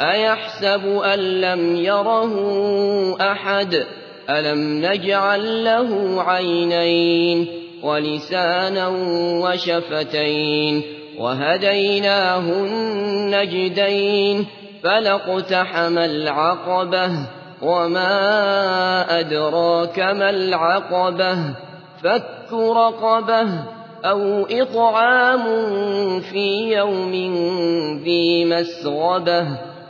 أيحسب أن لم يره أحد ألم نجعل له عينين ولسانا وشفتين وهديناه النجدين فلاقتحم العقبة وما أدراك ما العقبة فك رقبة أو إطعام في يوم ذي مسغبة